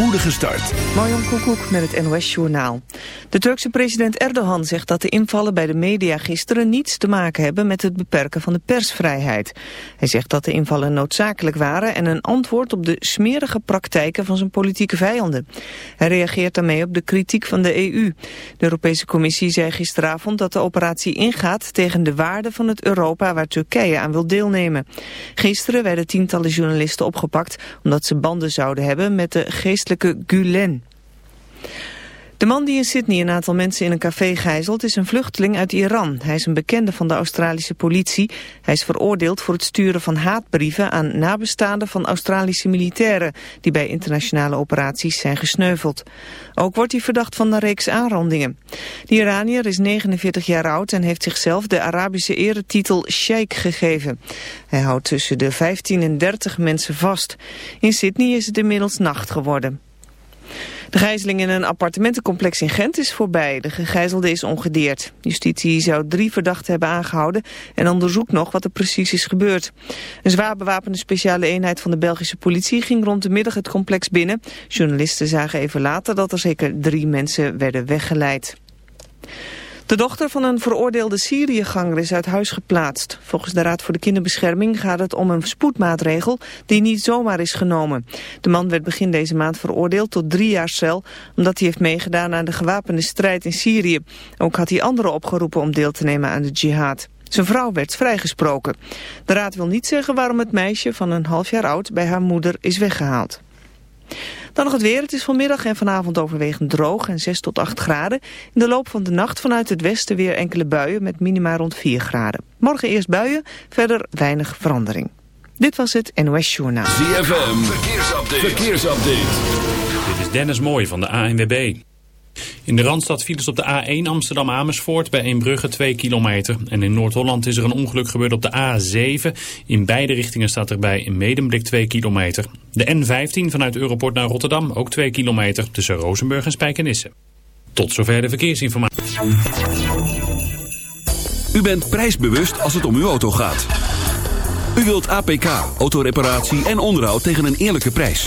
spoedige start. Marjon Koekoek met het NOS Journaal. De Turkse president Erdogan zegt dat de invallen bij de media gisteren niets te maken hebben met het beperken van de persvrijheid. Hij zegt dat de invallen noodzakelijk waren en een antwoord op de smerige praktijken van zijn politieke vijanden. Hij reageert daarmee op de kritiek van de EU. De Europese Commissie zei gisteravond dat de operatie ingaat tegen de waarden van het Europa waar Turkije aan wil deelnemen. Gisteren werden tientallen journalisten opgepakt omdat ze banden zouden hebben met de geestelijke Gulen. De man die in Sydney een aantal mensen in een café gijzelt is een vluchteling uit Iran. Hij is een bekende van de Australische politie. Hij is veroordeeld voor het sturen van haatbrieven aan nabestaanden van Australische militairen die bij internationale operaties zijn gesneuveld. Ook wordt hij verdacht van een reeks aanrandingen. De Iranier is 49 jaar oud en heeft zichzelf de Arabische eretitel Sheikh gegeven. Hij houdt tussen de 15 en 30 mensen vast. In Sydney is het inmiddels nacht geworden. De gijzeling in een appartementencomplex in Gent is voorbij. De gegijzelde is ongedeerd. Justitie zou drie verdachten hebben aangehouden en onderzoekt nog wat er precies is gebeurd. Een zwaar bewapende speciale eenheid van de Belgische politie ging rond de middag het complex binnen. Journalisten zagen even later dat er zeker drie mensen werden weggeleid. De dochter van een veroordeelde Syriëganger is uit huis geplaatst. Volgens de Raad voor de Kinderbescherming gaat het om een spoedmaatregel die niet zomaar is genomen. De man werd begin deze maand veroordeeld tot drie jaar cel omdat hij heeft meegedaan aan de gewapende strijd in Syrië. Ook had hij anderen opgeroepen om deel te nemen aan de jihad. Zijn vrouw werd vrijgesproken. De raad wil niet zeggen waarom het meisje van een half jaar oud bij haar moeder is weggehaald. Dan nog het weer. Het is vanmiddag en vanavond overwegend droog en 6 tot 8 graden. In de loop van de nacht vanuit het westen weer enkele buien met minima rond 4 graden. Morgen eerst buien, verder weinig verandering. Dit was het NOS Journaal. ZFM, verkeersupdate. verkeersupdate. Dit is Dennis Mooij van de ANWB. In de Randstad files op de A1 Amsterdam-Amersfoort bij Eembrugge 2 kilometer. En in Noord-Holland is er een ongeluk gebeurd op de A7. In beide richtingen staat er bij Medemblik 2 kilometer. De N15 vanuit Europort naar Rotterdam ook 2 kilometer tussen Rozenburg en Spijkenisse. Tot zover de verkeersinformatie. U bent prijsbewust als het om uw auto gaat. U wilt APK, autoreparatie en onderhoud tegen een eerlijke prijs.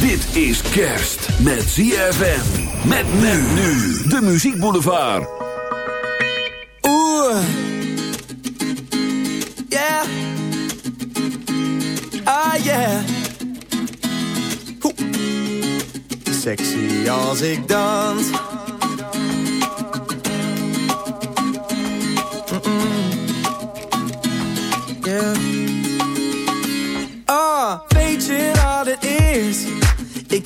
Dit is kerst met ZFM. Met men nu. De Muziek Boulevard. Oeh. Yeah. Ah, yeah. Sexy als ik dans.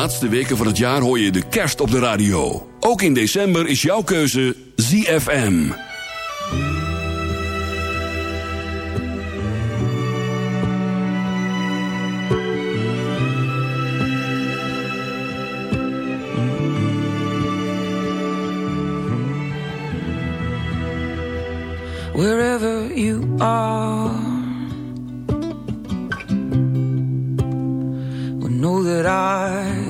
Laatste weken van het jaar hoor je de kerst op de radio. Ook in december is jouw keuze ZFM. wherever you are. I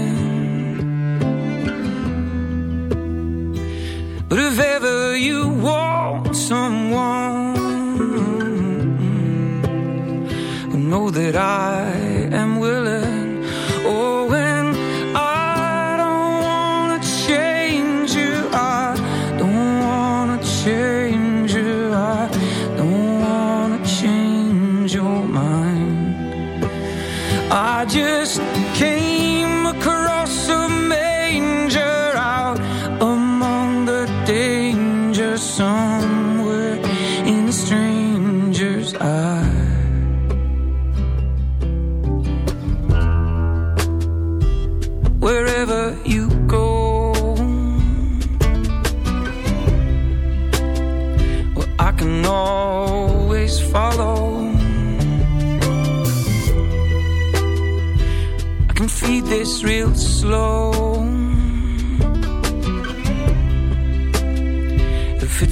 but if ever you want someone, know that I am willing. Oh, and I don't wanna change you. I don't wanna change you. I don't wanna change your mind. I just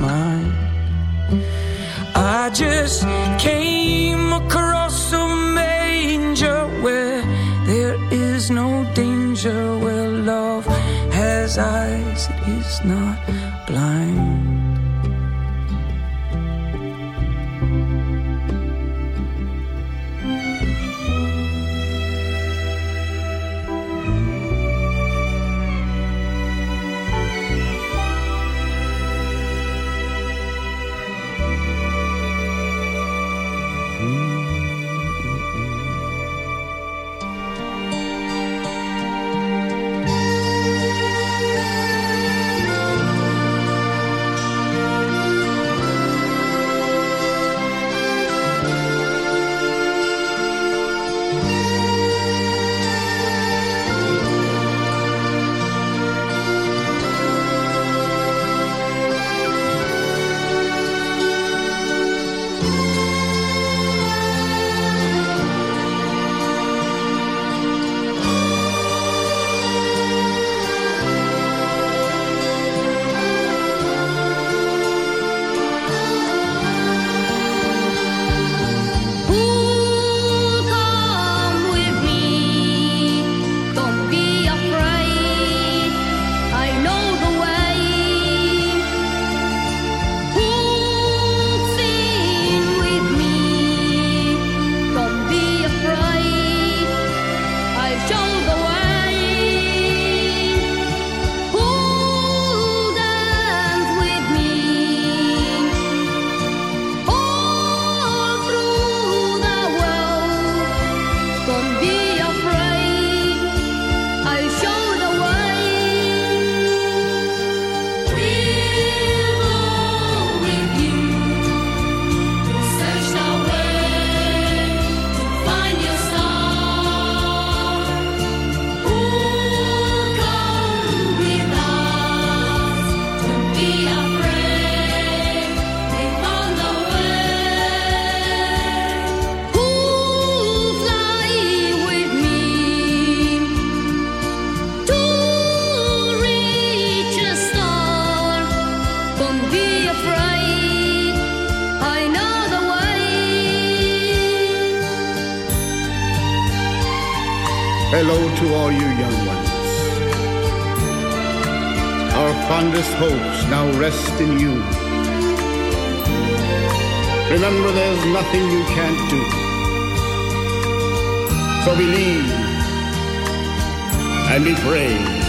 Mind. I just came across a manger where there is no danger, where love has eyes, it is not in you. Remember, there's nothing you can't do. So believe and be brave.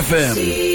ZFM.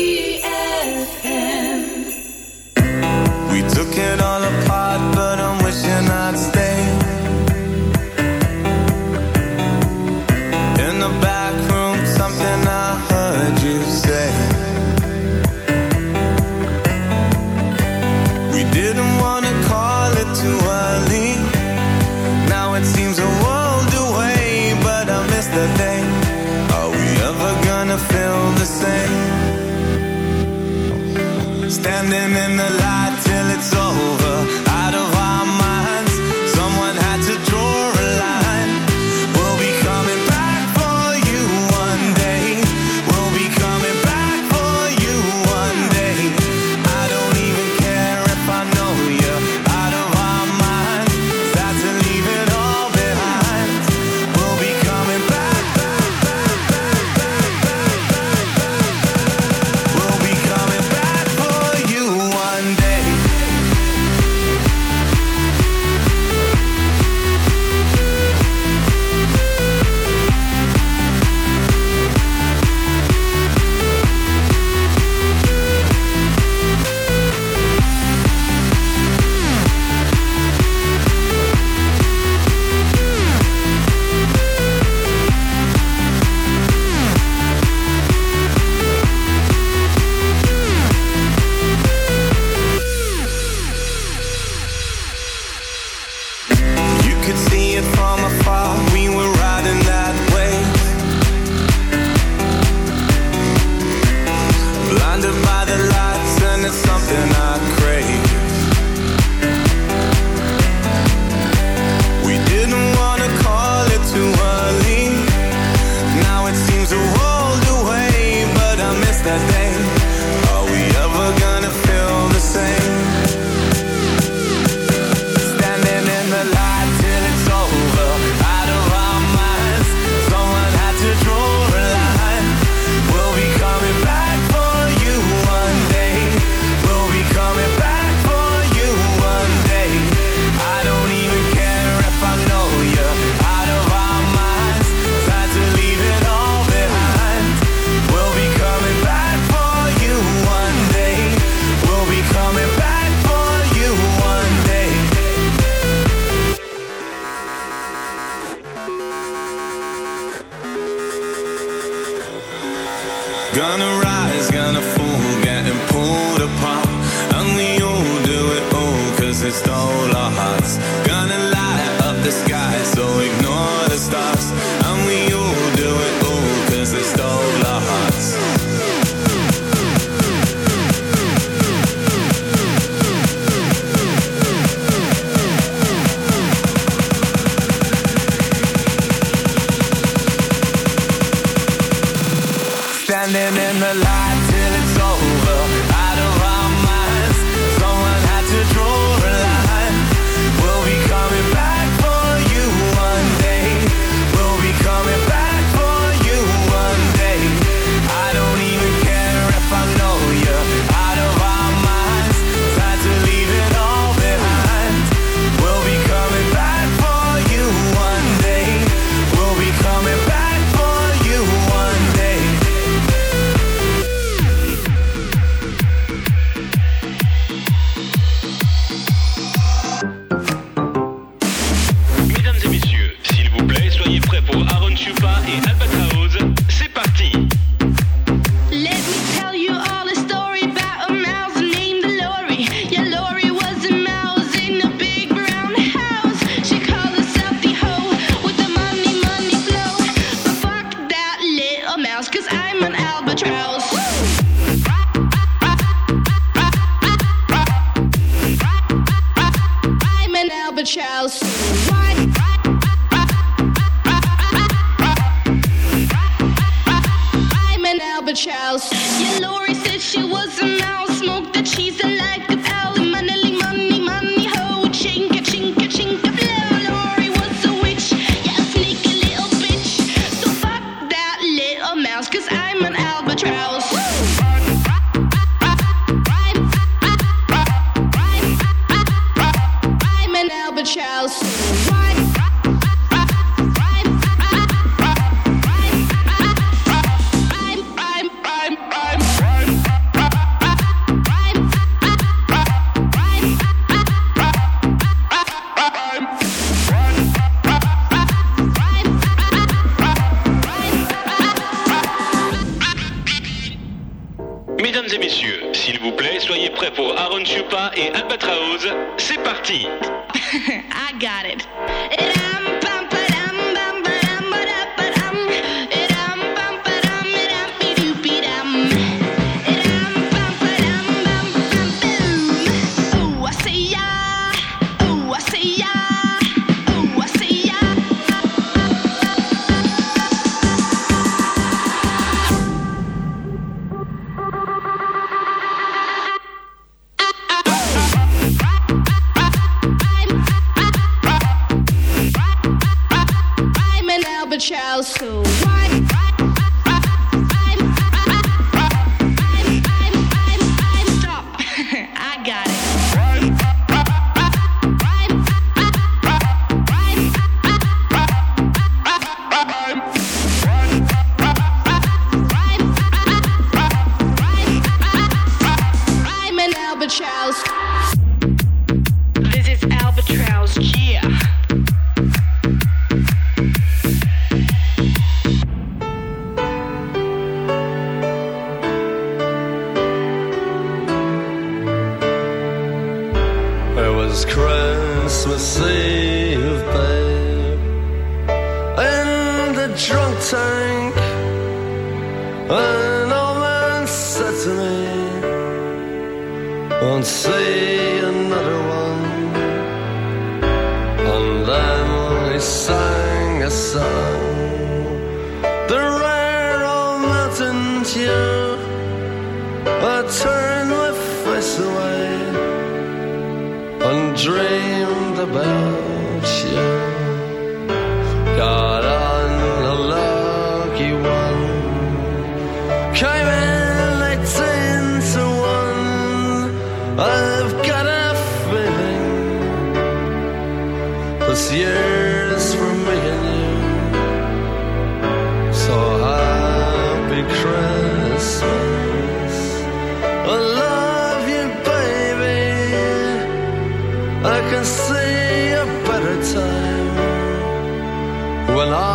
when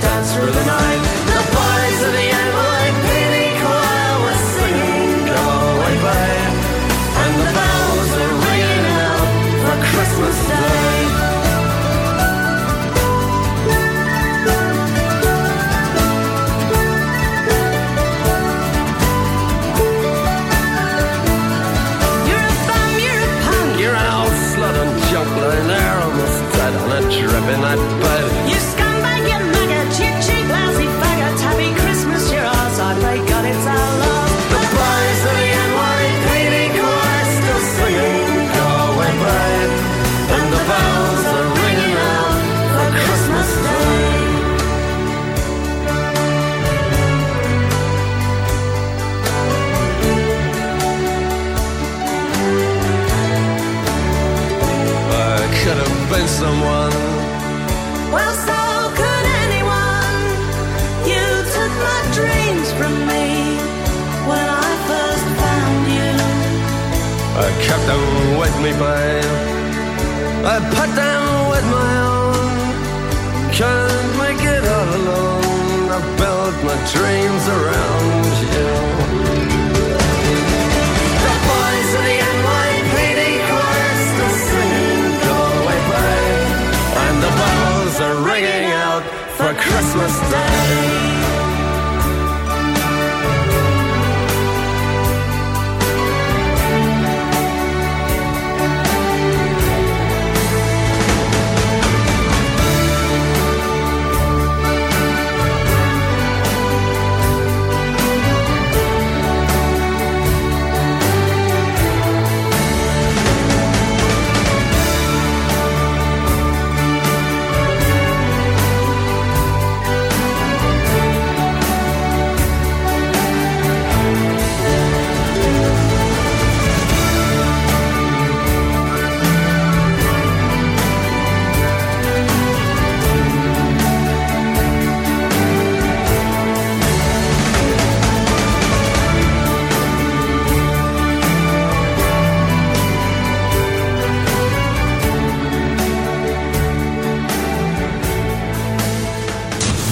with me, babe. I put down with my own. Can't make it all alone. I built my dreams around you.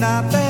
not bad.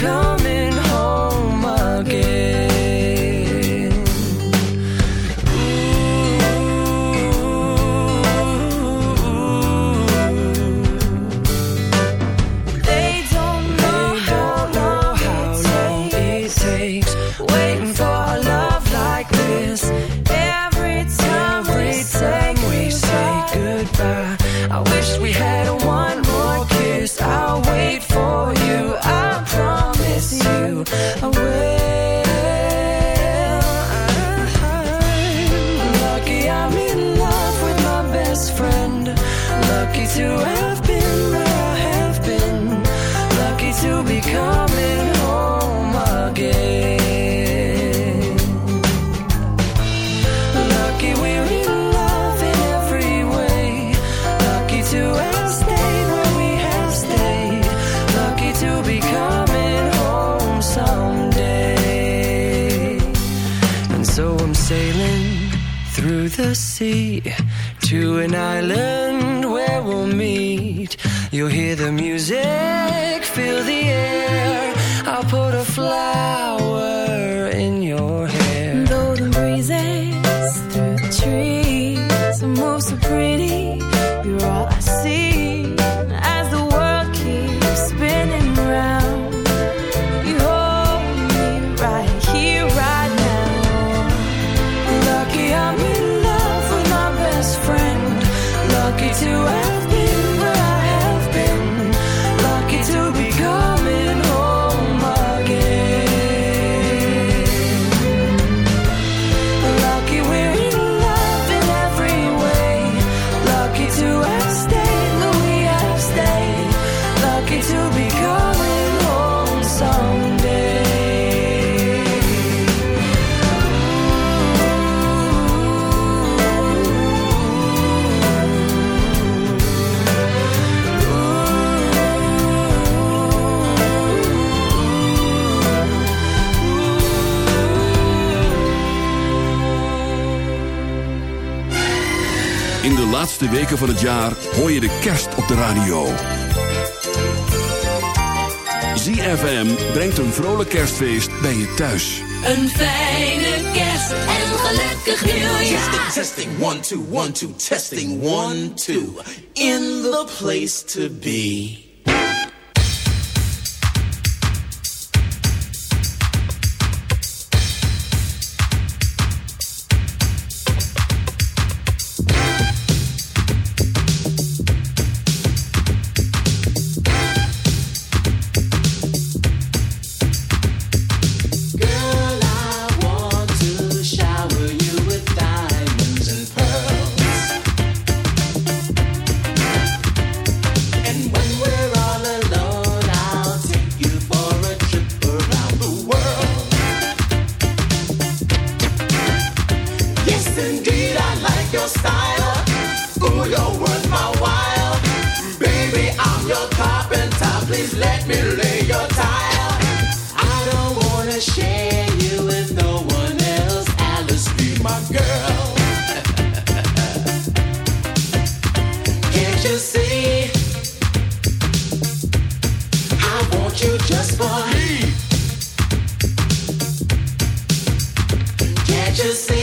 come laatste weken van het jaar hoor je de kerst op de radio. ZFM brengt een vrolijk kerstfeest bij je thuis. Een fijne kerst en gelukkig nieuwjaar. Testing, testing, one, two, one, two, testing, one, two. In the place to be. you just for me. Can't you see?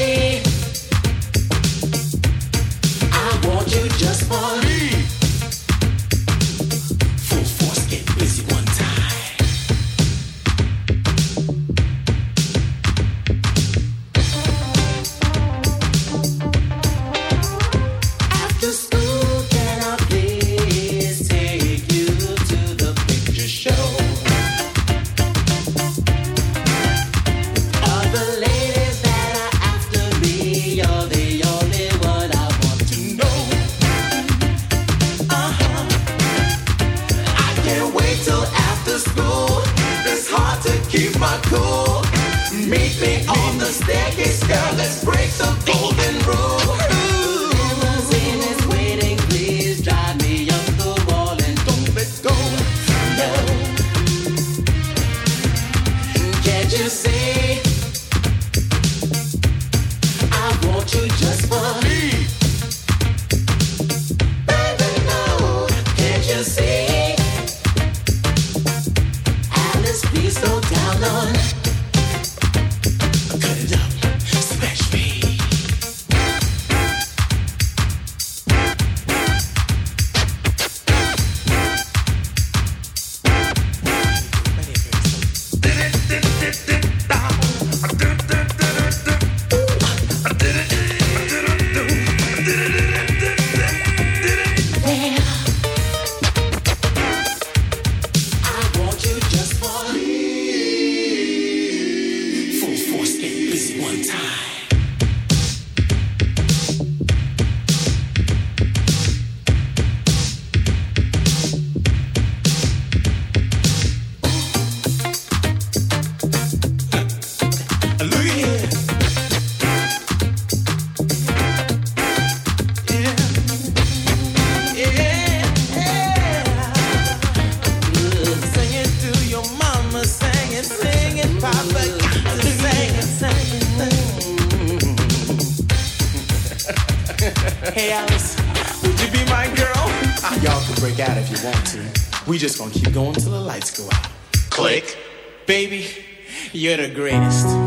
You're the greatest.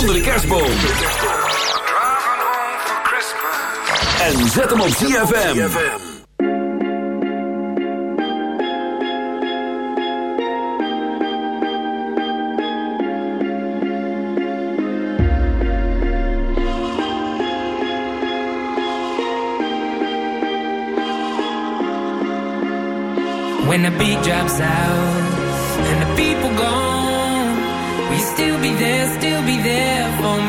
onder de kerstboom. En zet hem op ZFM. When the beat drops out and the people gone, we still be there. Still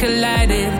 collided.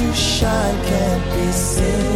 you shine can't be seen.